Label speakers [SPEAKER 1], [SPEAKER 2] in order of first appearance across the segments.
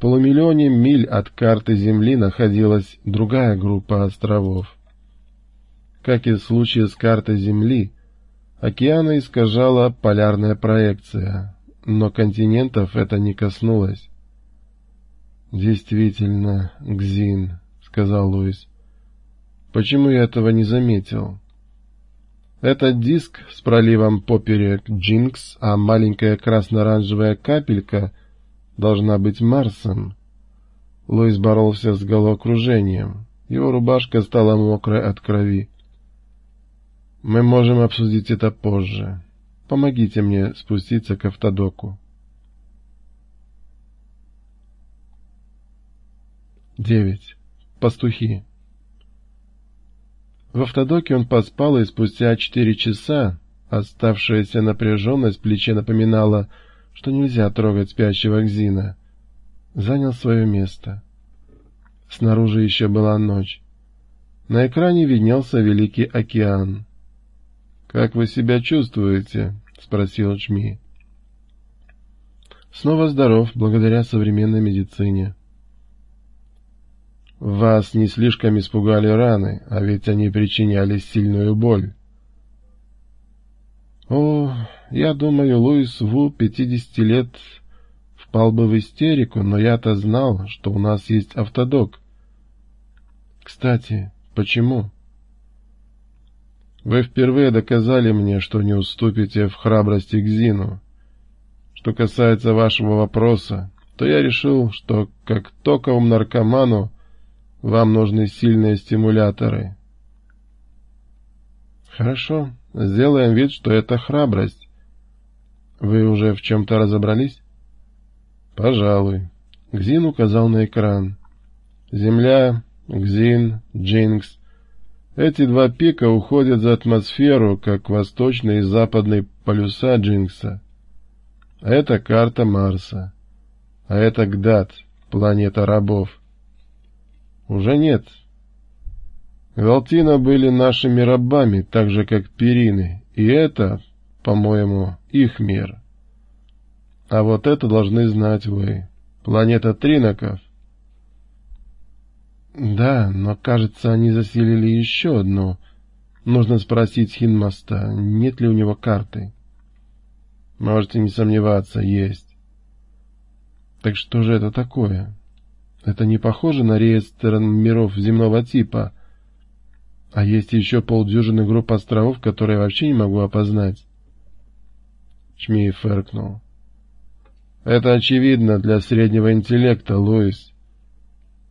[SPEAKER 1] Полумиллионе миль от карты Земли находилась другая группа островов. Как и в случае с картой Земли, океана искажала полярная проекция, но континентов это не коснулось. «Действительно, Гзин», — сказал Луис. «Почему я этого не заметил?» Этот диск с проливом поперек Джинкс, а маленькая красно-оранжевая капелька должна быть Марсом. Луис боролся с головокружением. Его рубашка стала мокрой от крови. «Мы можем обсудить это позже. Помогите мне спуститься к автодоку». Девять. Пастухи. В автодоке он поспал, и спустя четыре часа оставшаяся напряженность в плече напоминала, что нельзя трогать спящего Гзина. Занял свое место. Снаружи еще была ночь. На экране виднелся Великий океан. «Как вы себя чувствуете?» — спросил Чми. «Снова здоров, благодаря современной медицине». Вас не слишком испугали раны, а ведь они причиняли сильную боль. О, я думаю, Луис Ву, пятидесяти лет, впал бы в истерику, но я-то знал, что у нас есть автодок. Кстати, почему? Вы впервые доказали мне, что не уступите в храбрости к Зину. Что касается вашего вопроса, то я решил, что как токовому наркоману вам нужны сильные стимуляторы. Хорошо, сделаем вид, что это храбрость. Вы уже в чем-то разобрались? Пожалуй. Гзин указал на экран. Земля, Гзин, Джинкс. Эти два пика уходят за атмосферу, как восточный и западный полюса Джинкса. А это карта Марса. А это Гдат, планета рабов. Уже нет. Галтина были нашими рабами, так же, как перины, и это, по-моему, их мир. А вот это должны знать вы. Планета Тринаков. Да, но, кажется, они заселили еще одну. Нужно спросить Хинмаста, нет ли у него карты. Можете не сомневаться, есть. Так что же это такое? Это не похоже на реестр миров земного типа. А есть еще полдюжины групп островов, которые я вообще не могу опознать. Чмей фыркнул. Это очевидно для среднего интеллекта, Луис.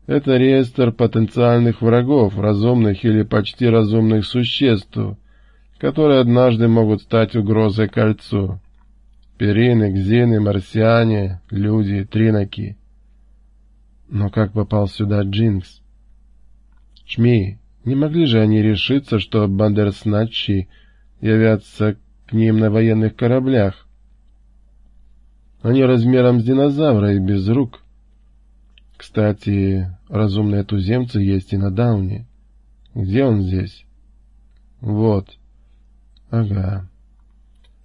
[SPEAKER 1] Это реестр потенциальных врагов, разумных или почти разумных существ, которые однажды могут стать угрозой кольцу. Перины, гзины, марсиане, люди, тринаки — но как попал сюда Джинкс? Чми, не могли же они решиться, что бандерсначи явятся к ним на военных кораблях? Они размером с динозавра и без рук. Кстати, разумные туземцы есть и на Дауне. Где он здесь? Вот. Ага.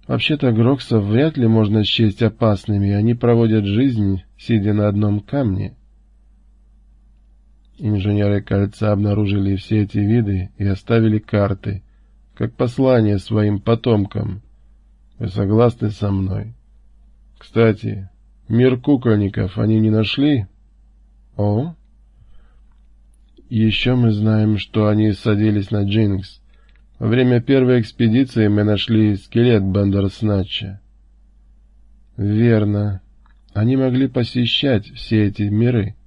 [SPEAKER 1] Вообще-то Гроксов вряд ли можно счесть опасными, они проводят жизнь, сидя на одном камне. Инженеры кольца обнаружили все эти виды и оставили карты, как послание своим потомкам. Вы согласны со мной? Кстати, мир кукольников они не нашли? О? Еще мы знаем, что они садились на Джинкс. Во время первой экспедиции мы нашли скелет Бандерснача. Верно. Они могли посещать все эти миры.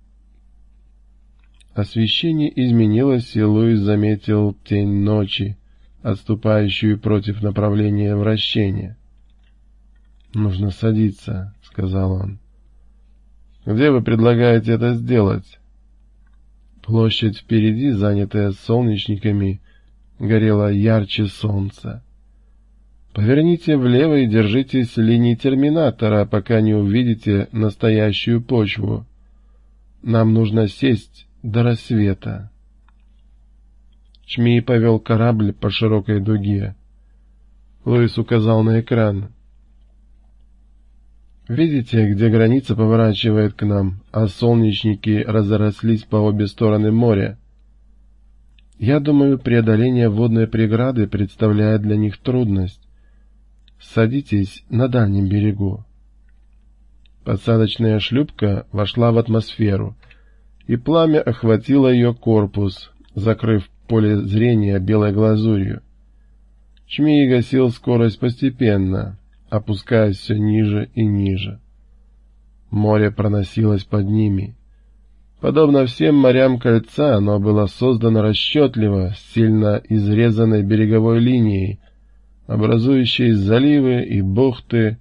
[SPEAKER 1] Освещение изменилось, и Луис заметил тень ночи, отступающую против направления вращения. «Нужно садиться», — сказал он. «Где вы предлагаете это сделать?» Площадь впереди, занятая солнечниками, горела ярче солнца. Поверните влево и держитесь линии терминатора, пока не увидите настоящую почву. Нам нужно сесть до рассвета. Чмей повел корабль по широкой дуге. Луис указал на экран. Видите, где граница поворачивает к нам, а солнечники разрослись по обе стороны моря? Я думаю, преодоление водной преграды представляет для них трудность. Садитесь на дальнем берегу. Посадочная шлюпка вошла в атмосферу, и пламя охватило ее корпус, закрыв поле зрения белой глазурью. Чмей гасил скорость постепенно, опускаясь все ниже и ниже. Море проносилось под ними. Подобно всем морям кольца, оно было создано расчетливо, сильно изрезанной береговой линией, образующей заливы и бухты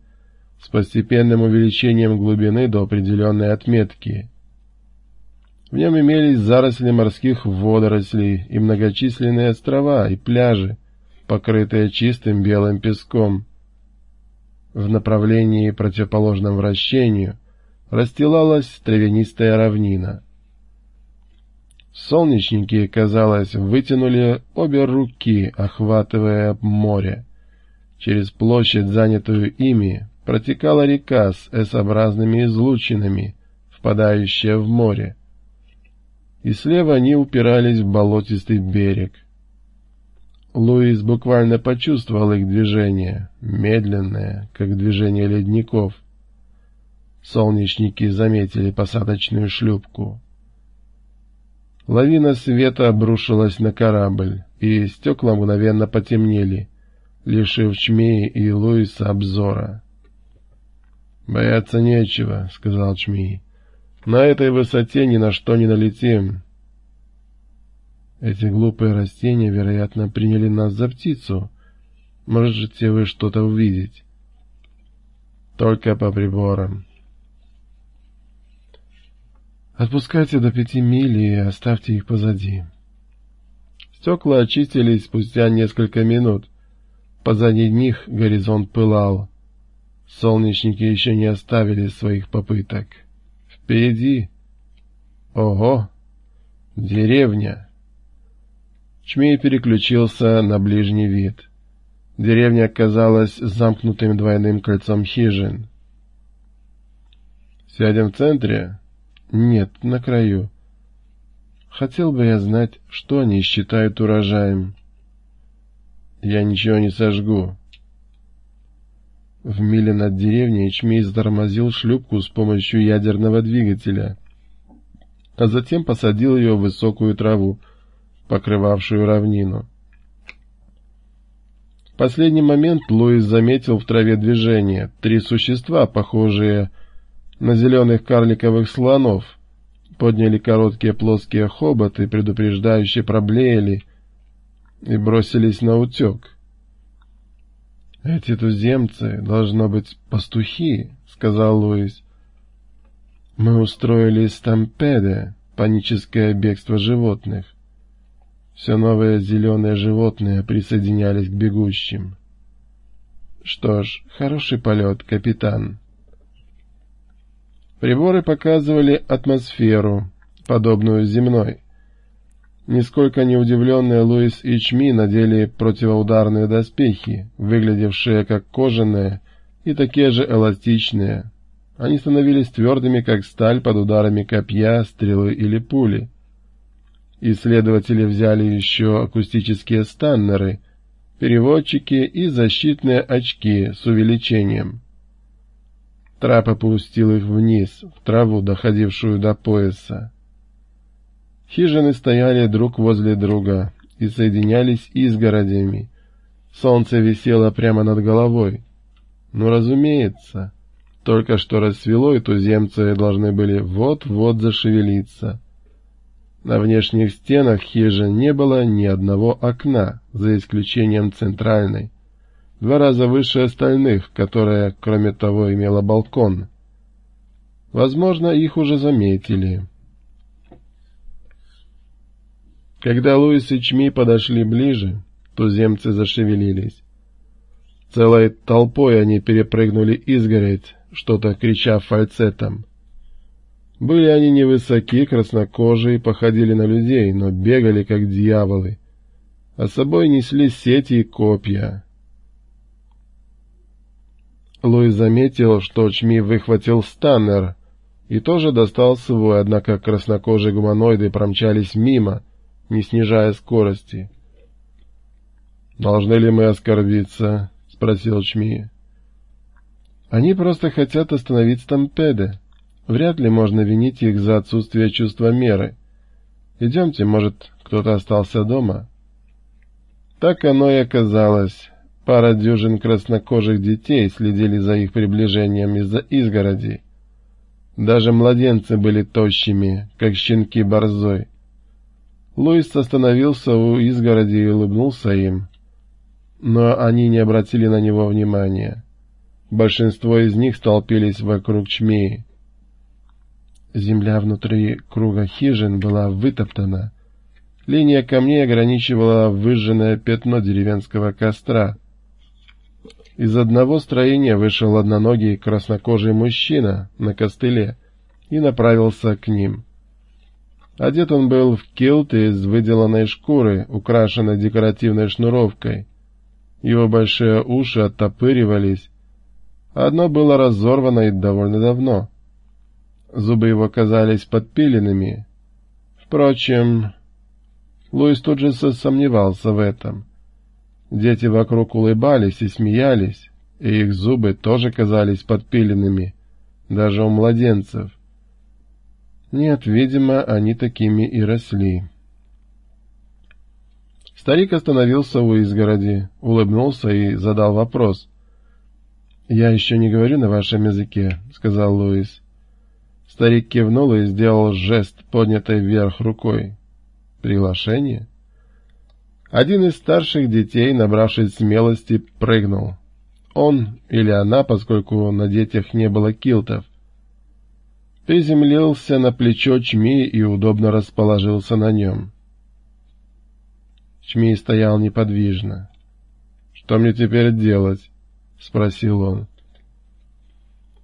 [SPEAKER 1] с постепенным увеличением глубины до определенной отметки. В нем имелись заросли морских водорослей и многочисленные острова и пляжи, покрытые чистым белым песком. В направлении противоположном вращению расстилалась травянистая равнина. Солнечники, казалось, вытянули обе руки, охватывая море. Через площадь, занятую ими, протекала река с S-образными излучинами, впадающая в море. И слева они упирались в болотистый берег. Луис буквально почувствовал их движение, медленное, как движение ледников. Солнечники заметили посадочную шлюпку. Лавина света обрушилась на корабль, и стекла мгновенно потемнели, лишив Чмеи и Луиса обзора. «Бояться нечего», — сказал Чмей. «На этой высоте ни на что не налетим». Эти глупые растения, вероятно, приняли нас за птицу. Можете вы что-то увидеть? Только по приборам. Отпускайте до пяти миль и оставьте их позади. Стекла очистились спустя несколько минут. Позади них горизонт пылал. Солнечники еще не оставили своих попыток. Впереди... Ого! Деревня! Чмей переключился на ближний вид. Деревня оказалась замкнутым двойным кольцом хижин. «Сядем в центре?» «Нет, на краю. Хотел бы я знать, что они считают урожаем». «Я ничего не сожгу. В миле над деревней Чмей затормозил шлюпку с помощью ядерного двигателя, а затем посадил ее в высокую траву, покрывавшую равнину. В последний момент Луис заметил в траве движение. Три существа, похожие на зеленых карликовых слонов, подняли короткие плоские хоботы, предупреждающие проблеяли, и бросились на утек. «Эти туземцы, должно быть, пастухи», — сказал Луис. «Мы устроили стампеды, паническое бегство животных. Все новые зеленые животные присоединялись к бегущим». «Что ж, хороший полет, капитан». Приборы показывали атмосферу, подобную земной. Нисколько не удивленные Луис и Чми надели противоударные доспехи, выглядевшие как кожаные и такие же эластичные. Они становились твердыми, как сталь под ударами копья, стрелы или пули. Исследователи взяли еще акустические станнеры, переводчики и защитные очки с увеличением. Трап опустил их вниз, в траву, доходившую до пояса. Хижины стояли друг возле друга и соединялись изгородями. Солнце висело прямо над головой. Ну, разумеется, только что рассвело, и туземцы должны были вот-вот зашевелиться. На внешних стенах хижин не было ни одного окна, за исключением центральной, два раза выше остальных, которая, кроме того, имела балкон. Возможно, их уже заметили. Когда Луис и Чми подошли ближе, туземцы зашевелились. Целой толпой они перепрыгнули изгородь, что-то крича фальцетом. Были они невысоки, краснокожие, походили на людей, но бегали, как дьяволы, а с собой несли сети и копья. Луис заметил, что Чми выхватил станнер и тоже достал свой, однако краснокожие гуманоиды промчались мимо, не снижая скорости. «Должны ли мы оскорбиться?» — спросил Чми. «Они просто хотят остановить стампеды. Вряд ли можно винить их за отсутствие чувства меры. Идемте, может, кто-то остался дома?» Так оно и оказалось. Пара дюжин краснокожих детей следили за их приближением из-за изгороди. Даже младенцы были тощими, как щенки борзой. Луис остановился у изгороди и улыбнулся им но они не обратили на него внимания. Большинство из них столпились вокруг чмеи. Земля внутри круга хижин была вытоптана. Линия камней ограничивала выжженное пятно деревенского костра. Из одного строения вышел одноногий краснокожий мужчина на костыле и направился к ним. Одет он был в килт из выделанной шкуры, украшенной декоративной шнуровкой. Его большие уши оттопыривались. Одно было разорвано и довольно давно. Зубы его казались подпиленными. Впрочем, Луис тут же сомневался в этом. Дети вокруг улыбались и смеялись, и их зубы тоже казались подпиленными, даже у младенцев. Нет, видимо, они такими и росли. Старик остановился у изгороди, улыбнулся и задал вопрос. «Я еще не говорю на вашем языке», — сказал Луис. Старик кивнул и сделал жест, поднятой вверх рукой. «Приглашение?» Один из старших детей, набравшись смелости, прыгнул. Он или она, поскольку на детях не было килтов, приземлился на плечо Чми и удобно расположился на нем. Чмей стоял неподвижно. «Что мне теперь делать?» — спросил он.